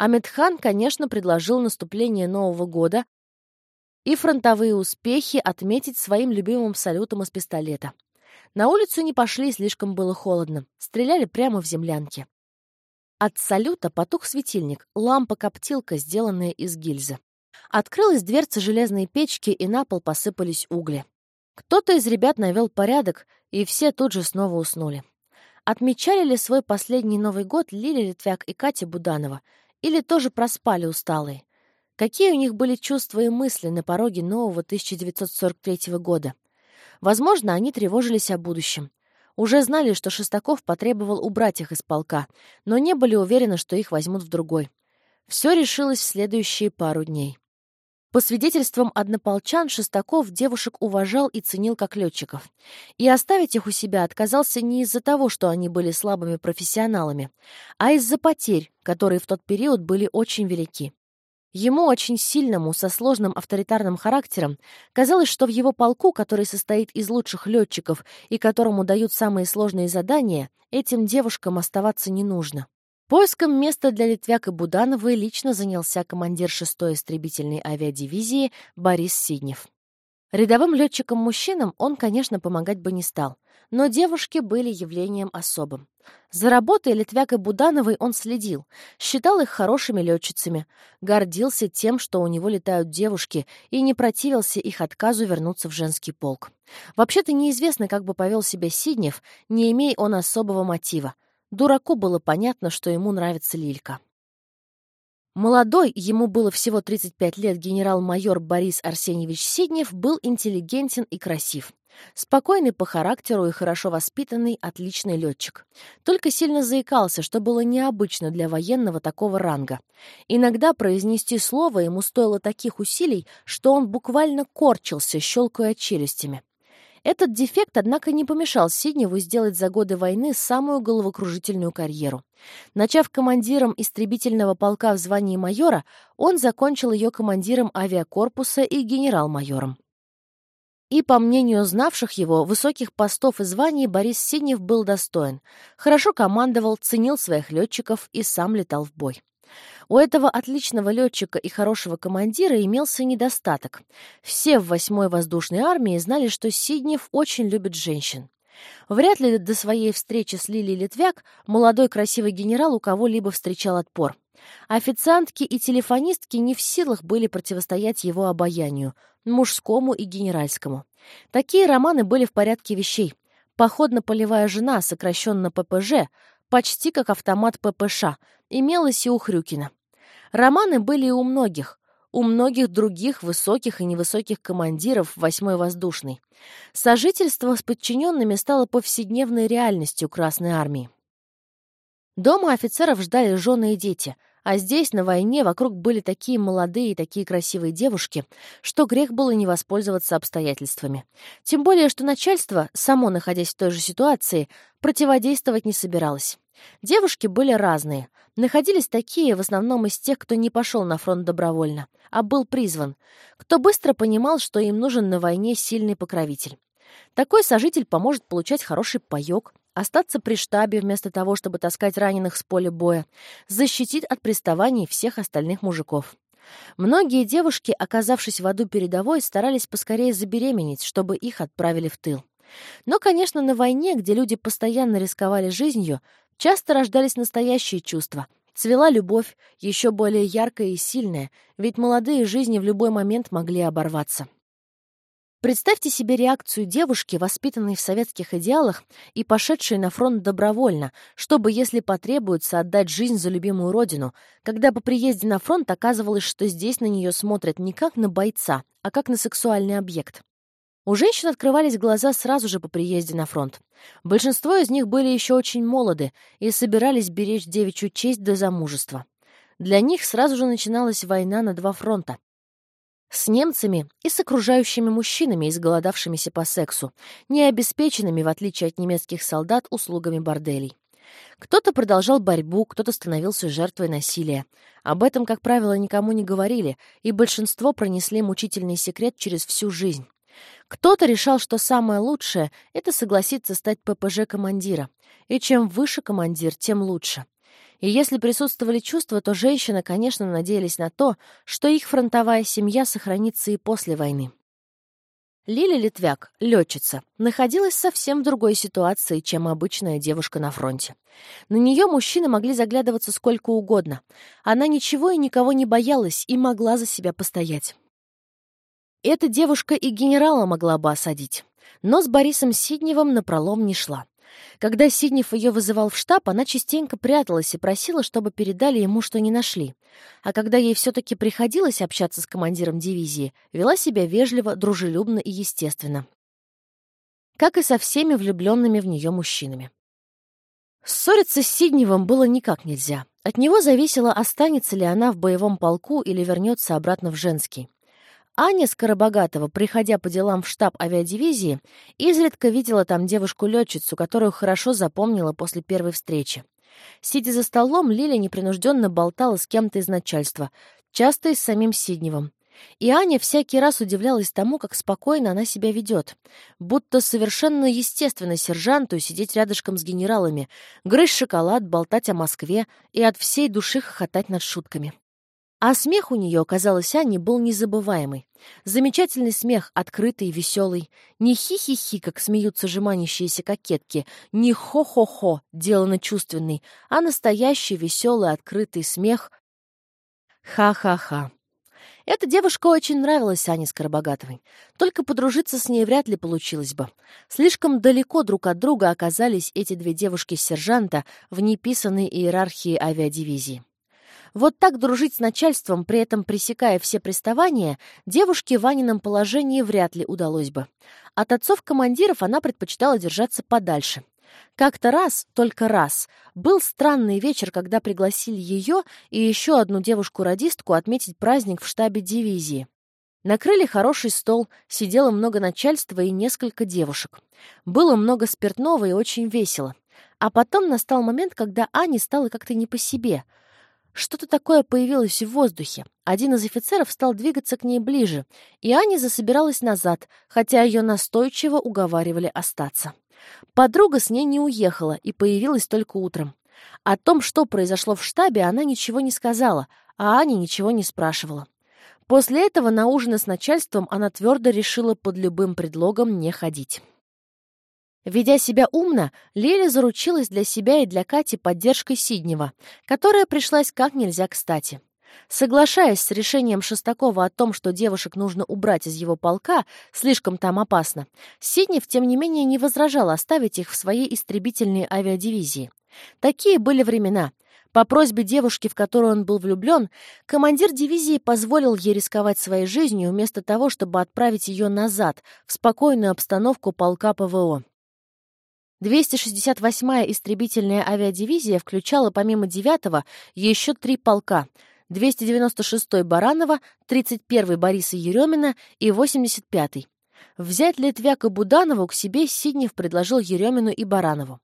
Амедхан, конечно, предложил наступление Нового года и фронтовые успехи отметить своим любимым салютом из пистолета. На улицу не пошли, слишком было холодно. Стреляли прямо в землянке. От салюта потух светильник, лампа-коптилка, сделанная из гильзы. Открылась дверца железной печки, и на пол посыпались угли. Кто-то из ребят навел порядок, и все тут же снова уснули. Отмечали ли свой последний Новый год Лили Литвяк и Катя Буданова, или тоже проспали усталые? Какие у них были чувства и мысли на пороге нового 1943 года? Возможно, они тревожились о будущем. Уже знали, что Шестаков потребовал убрать их из полка, но не были уверены, что их возьмут в другой. Все решилось в следующие пару дней. По свидетельствам однополчан, Шестаков девушек уважал и ценил как летчиков. И оставить их у себя отказался не из-за того, что они были слабыми профессионалами, а из-за потерь, которые в тот период были очень велики. Ему, очень сильному, со сложным авторитарным характером, казалось, что в его полку, который состоит из лучших летчиков и которому дают самые сложные задания, этим девушкам оставаться не нужно. Поиском места для Литвяк и Будановой лично занялся командир 6-й истребительной авиадивизии Борис Сиднев. Рядовым летчикам-мужчинам он, конечно, помогать бы не стал, но девушки были явлением особым. За работой Литвяк и Будановой он следил, считал их хорошими летчицами, гордился тем, что у него летают девушки, и не противился их отказу вернуться в женский полк. Вообще-то неизвестно, как бы повел себя Сиднев, не имея он особого мотива. Дураку было понятно, что ему нравится Лилька. Молодой, ему было всего 35 лет, генерал-майор Борис Арсеньевич Сиднев был интеллигентен и красив. Спокойный по характеру и хорошо воспитанный, отличный летчик. Только сильно заикался, что было необычно для военного такого ранга. Иногда произнести слово ему стоило таких усилий, что он буквально корчился, щелкая челюстями. Этот дефект, однако, не помешал Сидневу сделать за годы войны самую головокружительную карьеру. Начав командиром истребительного полка в звании майора, он закончил ее командиром авиакорпуса и генерал-майором. И, по мнению знавших его, высоких постов и званий Борис Синев был достоин. Хорошо командовал, ценил своих летчиков и сам летал в бой. У этого отличного летчика и хорошего командира имелся недостаток. Все в 8-й воздушной армии знали, что Сиднев очень любит женщин. Вряд ли до своей встречи с Лилией Литвяк молодой красивый генерал у кого-либо встречал отпор. Официантки и телефонистки не в силах были противостоять его обаянию, мужскому и генеральскому. Такие романы были в порядке вещей. Походно-полевая жена, сокращенно ППЖ, почти как автомат ППШ, имелась и у Хрюкина. Романы были и у многих, у многих других высоких и невысоких командиров 8-й воздушной. Сожительство с подчиненными стало повседневной реальностью Красной армии. Дома офицеров ждали жены и дети, а здесь, на войне, вокруг были такие молодые и такие красивые девушки, что грех было не воспользоваться обстоятельствами. Тем более, что начальство, само находясь в той же ситуации, противодействовать не собиралось. Девушки были разные. Находились такие, в основном из тех, кто не пошел на фронт добровольно, а был призван, кто быстро понимал, что им нужен на войне сильный покровитель. Такой сожитель поможет получать хороший паёк, остаться при штабе вместо того, чтобы таскать раненых с поля боя, защитит от приставаний всех остальных мужиков. Многие девушки, оказавшись в аду передовой, старались поскорее забеременеть, чтобы их отправили в тыл. Но, конечно, на войне, где люди постоянно рисковали жизнью, Часто рождались настоящие чувства. Цвела любовь, еще более яркая и сильная, ведь молодые жизни в любой момент могли оборваться. Представьте себе реакцию девушки, воспитанной в советских идеалах и пошедшей на фронт добровольно, чтобы, если потребуется, отдать жизнь за любимую родину, когда по приезде на фронт оказывалось, что здесь на нее смотрят не как на бойца, а как на сексуальный объект. У женщин открывались глаза сразу же по приезде на фронт. Большинство из них были еще очень молоды и собирались беречь девичью честь до замужества. Для них сразу же начиналась война на два фронта. С немцами и с окружающими мужчинами, изголодавшимися по сексу, необеспеченными, в отличие от немецких солдат, услугами борделей. Кто-то продолжал борьбу, кто-то становился жертвой насилия. Об этом, как правило, никому не говорили, и большинство пронесли мучительный секрет через всю жизнь. Кто-то решал, что самое лучшее — это согласиться стать ППЖ командира. И чем выше командир, тем лучше. И если присутствовали чувства, то женщины, конечно, надеялись на то, что их фронтовая семья сохранится и после войны. Лиля Литвяк, летчица, находилась совсем в другой ситуации, чем обычная девушка на фронте. На нее мужчины могли заглядываться сколько угодно. Она ничего и никого не боялась и могла за себя постоять. Эта девушка и генерала могла бы осадить. Но с Борисом Сидневым напролом не шла. Когда Сиднев ее вызывал в штаб, она частенько пряталась и просила, чтобы передали ему, что не нашли. А когда ей все-таки приходилось общаться с командиром дивизии, вела себя вежливо, дружелюбно и естественно. Как и со всеми влюбленными в нее мужчинами. Ссориться с Сидневым было никак нельзя. От него зависело, останется ли она в боевом полку или вернется обратно в женский. Аня Скоробогатова, приходя по делам в штаб авиадивизии, изредка видела там девушку-летчицу, которую хорошо запомнила после первой встречи. Сидя за столом, Лиля непринужденно болтала с кем-то из начальства, часто и с самим Сидневым. И Аня всякий раз удивлялась тому, как спокойно она себя ведет. Будто совершенно естественно сержанту сидеть рядышком с генералами, грызть шоколад, болтать о Москве и от всей души хохотать над шутками. А смех у нее, казалось, Ане был незабываемый. Замечательный смех, открытый и веселый. Не хи-хи-хи, как смеются жеманящиеся кокетки, не хо-хо-хо, делано чувственный, а настоящий веселый открытый смех. Ха-ха-ха. Эта девушка очень нравилась Ане Скоробогатовой. Только подружиться с ней вряд ли получилось бы. Слишком далеко друг от друга оказались эти две девушки-сержанта в неписанной иерархии авиадивизии. Вот так дружить с начальством, при этом пресекая все приставания, девушке в Ванином положении вряд ли удалось бы. От отцов-командиров она предпочитала держаться подальше. Как-то раз, только раз, был странный вечер, когда пригласили ее и еще одну девушку-радистку отметить праздник в штабе дивизии. Накрыли хороший стол, сидело много начальства и несколько девушек. Было много спиртного и очень весело. А потом настал момент, когда Ане стало как-то не по себе — что-то такое появилось в воздухе. Один из офицеров стал двигаться к ней ближе, и Аня засобиралась назад, хотя ее настойчиво уговаривали остаться. Подруга с ней не уехала и появилась только утром. О том, что произошло в штабе, она ничего не сказала, а Аня ничего не спрашивала. После этого на ужины с начальством она твердо решила под любым предлогом не ходить. Ведя себя умно, Леля заручилась для себя и для Кати поддержкой Сиднева, которая пришлась как нельзя кстати. Соглашаясь с решением Шестакова о том, что девушек нужно убрать из его полка, слишком там опасно, Сиднев, тем не менее, не возражал оставить их в своей истребительной авиадивизии. Такие были времена. По просьбе девушки, в которую он был влюблен, командир дивизии позволил ей рисковать своей жизнью вместо того, чтобы отправить ее назад, в спокойную обстановку полка ПВО. 268-я истребительная авиадивизия включала помимо 9-го еще три полка — 296-й Баранова, 31-й Бориса Еремина и 85-й. Взять Литвяка Буданову к себе Сиднев предложил Еремину и Баранову.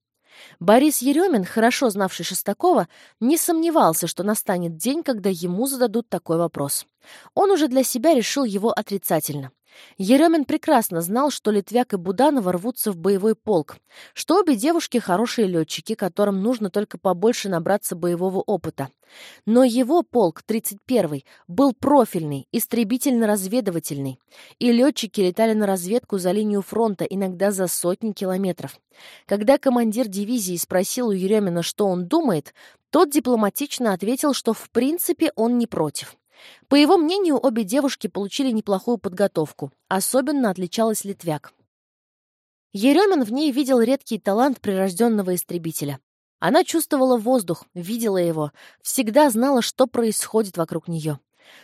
Борис Еремин, хорошо знавший Шестакова, не сомневался, что настанет день, когда ему зададут такой вопрос. Он уже для себя решил его отрицательно. Еремин прекрасно знал, что Литвяк и Буданова рвутся в боевой полк, что обе девушки хорошие летчики, которым нужно только побольше набраться боевого опыта. Но его полк, 31-й, был профильный, истребительно-разведывательный, и летчики летали на разведку за линию фронта, иногда за сотни километров. Когда командир дивизии спросил у Еремина, что он думает, тот дипломатично ответил, что в принципе он не против. По его мнению, обе девушки получили неплохую подготовку. Особенно отличалась Литвяк. Еремин в ней видел редкий талант прирожденного истребителя. Она чувствовала воздух, видела его, всегда знала, что происходит вокруг нее.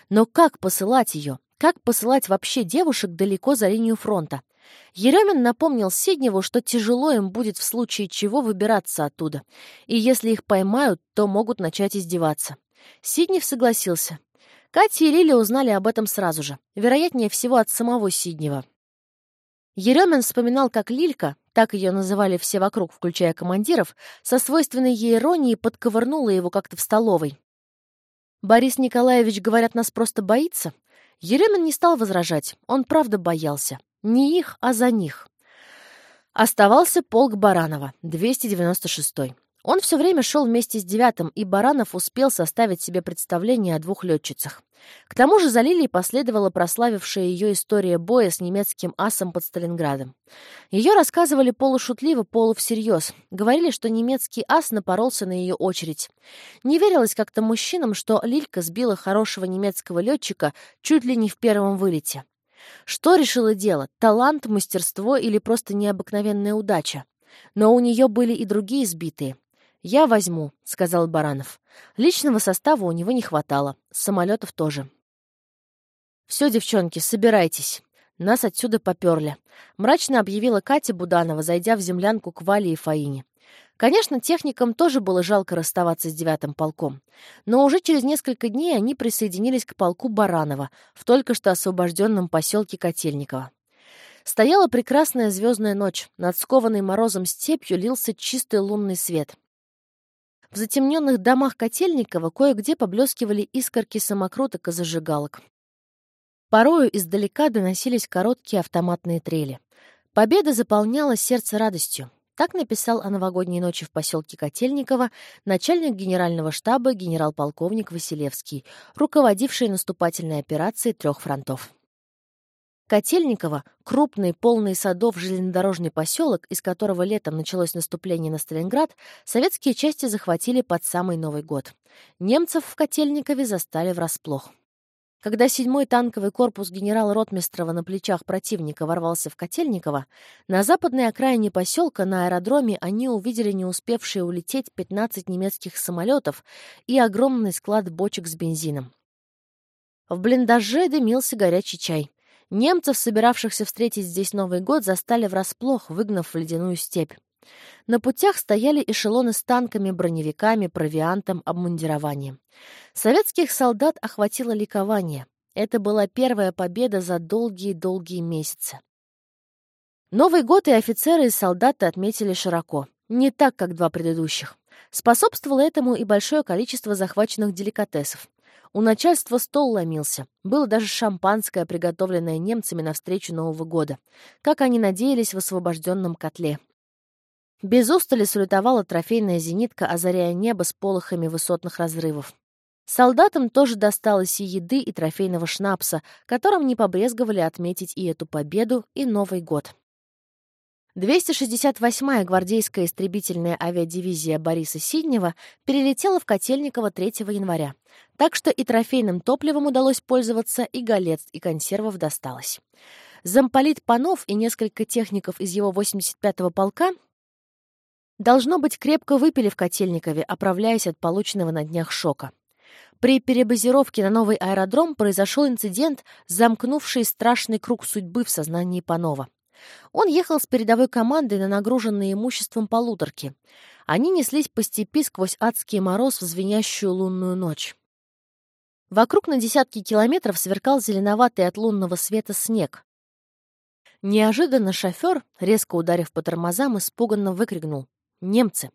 Но как посылать ее? Как посылать вообще девушек далеко за линию фронта? Еремин напомнил Сидневу, что тяжело им будет в случае чего выбираться оттуда, и если их поймают, то могут начать издеваться. Сиднев согласился. Катя и Лиля узнали об этом сразу же, вероятнее всего от самого Сиднева. Еремин вспоминал, как Лилька, так ее называли все вокруг, включая командиров, со свойственной ей иронией подковырнула его как-то в столовой. «Борис Николаевич, говорят, нас просто боится?» Еремин не стал возражать, он правда боялся. Не их, а за них. Оставался полк Баранова, 296-й. Он все время шел вместе с девятым, и Баранов успел составить себе представление о двух летчицах. К тому же за Лилией последовала прославившая ее история боя с немецким асом под Сталинградом. Ее рассказывали полушутливо, полувсерьез. Говорили, что немецкий ас напоролся на ее очередь. Не верилось как-то мужчинам, что Лилька сбила хорошего немецкого летчика чуть ли не в первом вылете. Что решило дело? Талант, мастерство или просто необыкновенная удача? Но у нее были и другие сбитые. «Я возьму», — сказал Баранов. Личного состава у него не хватало, самолетов тоже. «Все, девчонки, собирайтесь. Нас отсюда поперли», — мрачно объявила Катя Буданова, зайдя в землянку к Вале и Фаине. Конечно, техникам тоже было жалко расставаться с девятым полком. Но уже через несколько дней они присоединились к полку Баранова в только что освобожденном поселке Котельниково. Стояла прекрасная звездная ночь. Над скованной морозом степью лился чистый лунный свет. В затемненных домах Котельникова кое-где поблескивали искорки самокруток и зажигалок. Порою издалека доносились короткие автоматные трели. Победа заполняла сердце радостью. Так написал о новогодней ночи в поселке Котельниково начальник генерального штаба генерал-полковник Василевский, руководивший наступательной операцией трех фронтов. Котельниково — крупный, полный садов железнодорожный поселок, из которого летом началось наступление на Сталинград, советские части захватили под самый Новый год. Немцев в Котельникове застали врасплох. Когда седьмой танковый корпус генерала Ротмистрова на плечах противника ворвался в Котельниково, на западной окраине поселка на аэродроме они увидели не успевшие улететь 15 немецких самолетов и огромный склад бочек с бензином. В блиндаже дымился горячий чай. Немцев, собиравшихся встретить здесь Новый год, застали врасплох, выгнав в ледяную степь. На путях стояли эшелоны с танками, броневиками, провиантом, обмундированием. Советских солдат охватило ликование. Это была первая победа за долгие-долгие месяцы. Новый год и офицеры и солдаты отметили широко. Не так, как два предыдущих. Способствовало этому и большое количество захваченных деликатесов. У начальства стол ломился. Было даже шампанское, приготовленное немцами на встречу Нового года. Как они надеялись в освобожденном котле. Без устали салютовала трофейная зенитка, озаряя небо с полохами высотных разрывов. Солдатам тоже досталось и еды, и трофейного шнапса, которым не побрезговали отметить и эту победу, и Новый год. 268-я гвардейская истребительная авиадивизия Бориса Сиднева перелетела в Котельниково 3 января, так что и трофейным топливом удалось пользоваться, и галет, и консервов досталось. Замполит Панов и несколько техников из его 85-го полка Должно быть, крепко выпили в Котельникове, оправляясь от полученного на днях шока. При перебазировке на новый аэродром произошел инцидент, замкнувший страшный круг судьбы в сознании Панова. Он ехал с передовой командой на нагруженные имуществом полуторки. Они неслись по степи сквозь адский мороз в звенящую лунную ночь. Вокруг на десятки километров сверкал зеленоватый от лунного света снег. Неожиданно шофер, резко ударив по тормозам, испуганно выкрикнул Немцы.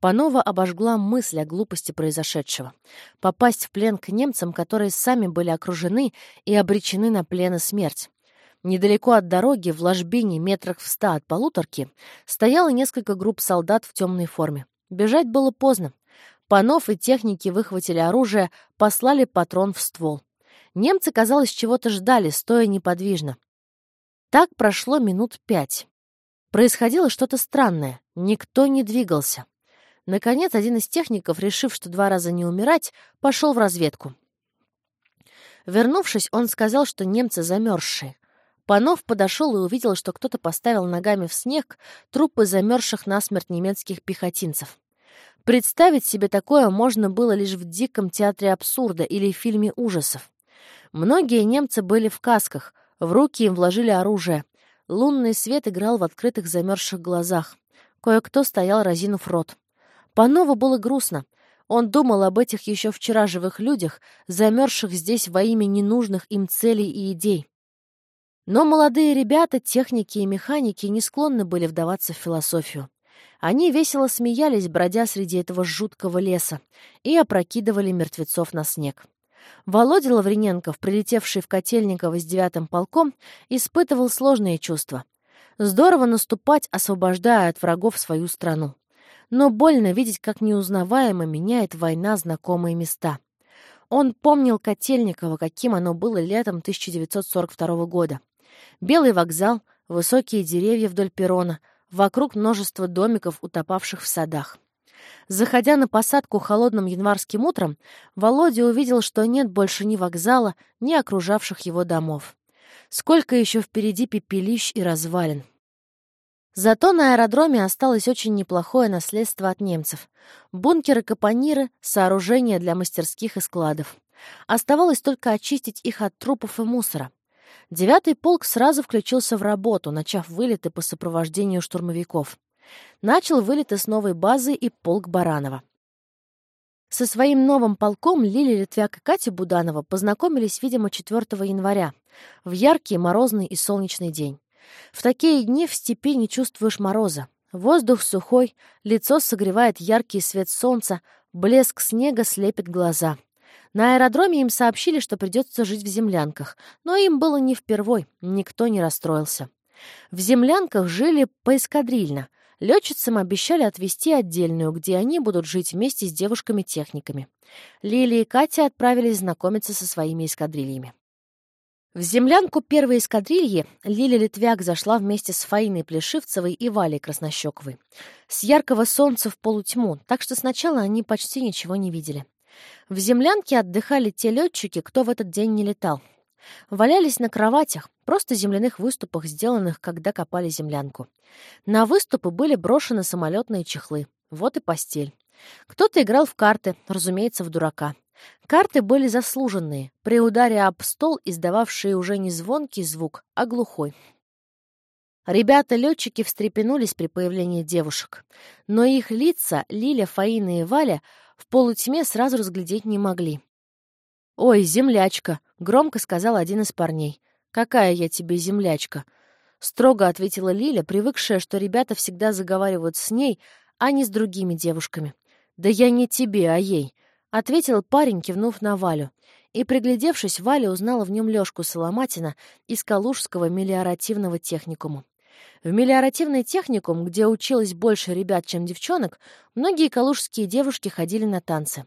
Панова обожгла мысль о глупости произошедшего. Попасть в плен к немцам, которые сами были окружены и обречены на плен и смерть. Недалеко от дороги, в ложбине, метрах в ста от полуторки, стояло несколько групп солдат в темной форме. Бежать было поздно. Панов и техники выхватили оружие, послали патрон в ствол. Немцы, казалось, чего-то ждали, стоя неподвижно. Так прошло минут пять. Происходило что-то странное. Никто не двигался. Наконец, один из техников, решив, что два раза не умирать, пошел в разведку. Вернувшись, он сказал, что немцы замерзшие. Панов подошел и увидел, что кто-то поставил ногами в снег трупы замерзших насмерть немецких пехотинцев. Представить себе такое можно было лишь в диком театре абсурда или фильме ужасов. Многие немцы были в касках, в руки им вложили оружие, Лунный свет играл в открытых замерзших глазах. Кое-кто стоял, разинув рот. Панову было грустно. Он думал об этих еще вчера живых людях, замерзших здесь во имя ненужных им целей и идей. Но молодые ребята, техники и механики не склонны были вдаваться в философию. Они весело смеялись, бродя среди этого жуткого леса, и опрокидывали мертвецов на снег. Володя Лаврененков, прилетевший в Котельниково с девятым полком, испытывал сложные чувства. Здорово наступать, освобождая от врагов свою страну. Но больно видеть, как неузнаваемо меняет война знакомые места. Он помнил Котельниково, каким оно было летом 1942 года. Белый вокзал, высокие деревья вдоль перрона, вокруг множество домиков, утопавших в садах. Заходя на посадку холодным январским утром, Володя увидел, что нет больше ни вокзала, ни окружавших его домов. Сколько еще впереди пепелищ и развалин. Зато на аэродроме осталось очень неплохое наследство от немцев. Бункеры-капониры, сооружения для мастерских и складов. Оставалось только очистить их от трупов и мусора. Девятый полк сразу включился в работу, начав вылеты по сопровождению штурмовиков. Начал вылеты с новой базы и полк Баранова. Со своим новым полком Лили Литвяк и Катя Буданова познакомились, видимо, 4 января, в яркий, морозный и солнечный день. В такие дни в степи не чувствуешь мороза. Воздух сухой, лицо согревает яркий свет солнца, блеск снега слепит глаза. На аэродроме им сообщили, что придется жить в землянках, но им было не впервой, никто не расстроился. В землянках жили поэскадрильно — Летчицам обещали отвезти отдельную, где они будут жить вместе с девушками-техниками. Лили и Катя отправились знакомиться со своими эскадрильями. В землянку первой эскадрильи Лили Литвяк зашла вместе с Фаиной Плешивцевой и Валей Краснощековой. С яркого солнца в полутьму, так что сначала они почти ничего не видели. В землянке отдыхали те летчики, кто в этот день не летал. Валялись на кроватях, просто земляных выступах, сделанных, когда копали землянку. На выступы были брошены самолетные чехлы. Вот и постель. Кто-то играл в карты, разумеется, в дурака. Карты были заслуженные, при ударе об стол издававшие уже не звонкий звук, а глухой. Ребята-летчики встрепенулись при появлении девушек, но их лица Лиля, Фаина и Валя в полутьме сразу разглядеть не могли. «Ой, землячка!» — громко сказал один из парней. «Какая я тебе землячка?» Строго ответила Лиля, привыкшая, что ребята всегда заговаривают с ней, а не с другими девушками. «Да я не тебе, а ей», — ответил парень, кивнув на Валю. И, приглядевшись, Валя узнала в нем Лёшку Соломатина из Калужского мелиоративного техникума. В мелиоративный техникум, где училось больше ребят, чем девчонок, многие калужские девушки ходили на танцы.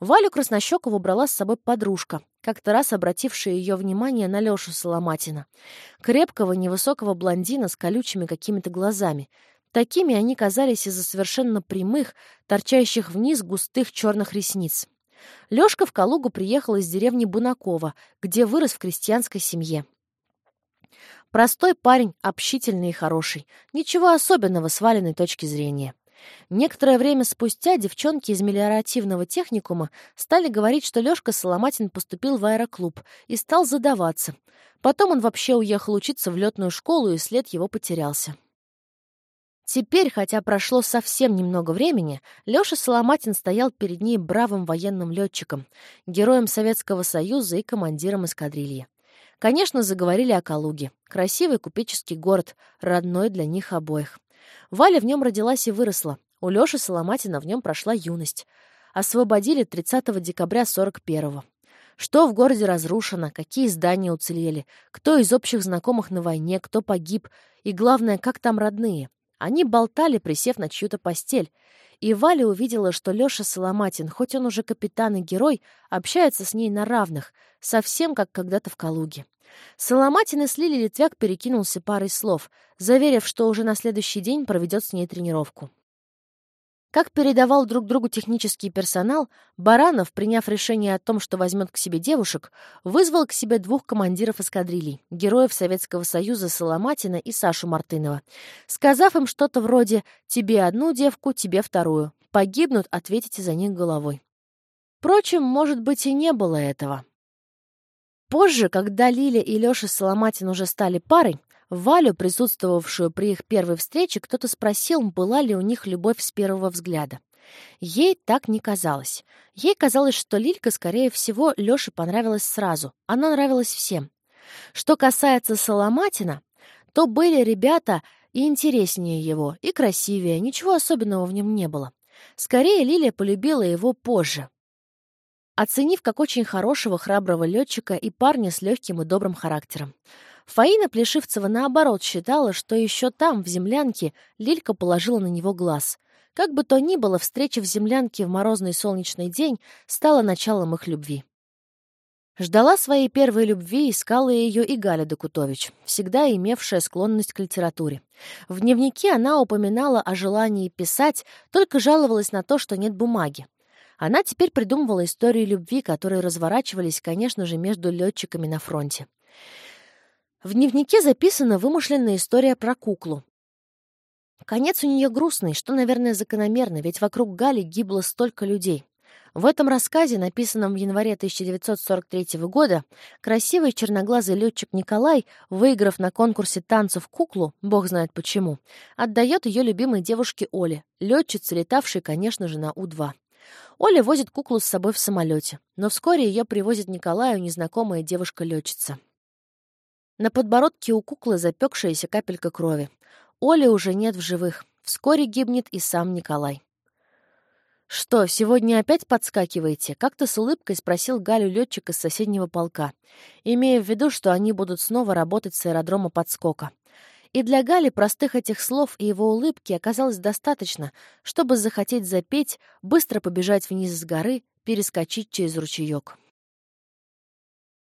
Валю Краснощекову брала с собой подружка, как-то раз обратившая ее внимание на Лешу Соломатина. Крепкого, невысокого блондина с колючими какими-то глазами. Такими они казались из-за совершенно прямых, торчащих вниз густых черных ресниц. Лёшка в Калугу приехал из деревни Бунакова, где вырос в крестьянской семье. Простой парень, общительный и хороший. Ничего особенного с Валиной точки зрения. Некоторое время спустя девчонки из мелиоративного техникума стали говорить, что Лёшка Соломатин поступил в аэроклуб и стал задаваться. Потом он вообще уехал учиться в летную школу, и след его потерялся. Теперь, хотя прошло совсем немного времени, Лёша Соломатин стоял перед ней бравым военным летчиком, героем Советского Союза и командиром эскадрильи. Конечно, заговорили о Калуге. Красивый купеческий город, родной для них обоих. Валя в нем родилась и выросла. У Лёши Соломатина в нем прошла юность. Освободили 30 декабря 41-го. Что в городе разрушено, какие здания уцелели, кто из общих знакомых на войне, кто погиб, и, главное, как там родные. Они болтали, присев на чью-то постель. И Валя увидела, что Лёша Соломатин, хоть он уже капитан и герой, общается с ней на равных, совсем как когда-то в Калуге. Соломатин и слили Литвяк перекинулся парой слов, заверив, что уже на следующий день проведет с ней тренировку. Как передавал друг другу технический персонал, Баранов, приняв решение о том, что возьмет к себе девушек, вызвал к себе двух командиров эскадрилей, героев Советского Союза Соломатина и Сашу Мартынова, сказав им что-то вроде «тебе одну девку, тебе вторую, погибнут, ответите за них головой». Впрочем, может быть, и не было этого. Позже, когда Лиля и Лёша Соломатин уже стали парой, Валю, присутствовавшую при их первой встрече, кто-то спросил, была ли у них любовь с первого взгляда. Ей так не казалось. Ей казалось, что Лилька, скорее всего, Лёше понравилась сразу. Она нравилась всем. Что касается Соломатина, то были ребята и интереснее его, и красивее, ничего особенного в нем не было. Скорее, Лилия полюбила его позже, оценив как очень хорошего, храброго летчика и парня с легким и добрым характером. Фаина Плешивцева, наоборот, считала, что еще там, в землянке, Лилька положила на него глаз. Как бы то ни было, встреча в землянке в морозный солнечный день стала началом их любви. Ждала своей первой любви, искала ее и Галя Докутович, всегда имевшая склонность к литературе. В дневнике она упоминала о желании писать, только жаловалась на то, что нет бумаги. Она теперь придумывала истории любви, которые разворачивались, конечно же, между летчиками на фронте. В дневнике записана вымышленная история про куклу. Конец у нее грустный, что, наверное, закономерно, ведь вокруг Гали гибло столько людей. В этом рассказе, написанном в январе 1943 года, красивый черноглазый летчик Николай, выиграв на конкурсе танцев куклу, бог знает почему, отдает ее любимой девушке Оле, летчице, летавшей, конечно же, на У-2. Оля возит куклу с собой в самолете, но вскоре ее привозит Николаю незнакомая девушка-летчица. На подбородке у куклы запекшаяся капелька крови. Оли уже нет в живых. Вскоре гибнет и сам Николай. «Что, сегодня опять подскакиваете?» — как-то с улыбкой спросил Галю летчик из соседнего полка, имея в виду, что они будут снова работать с аэродрома подскока. И для Гали простых этих слов и его улыбки оказалось достаточно, чтобы захотеть запеть, быстро побежать вниз с горы, перескочить через ручеек.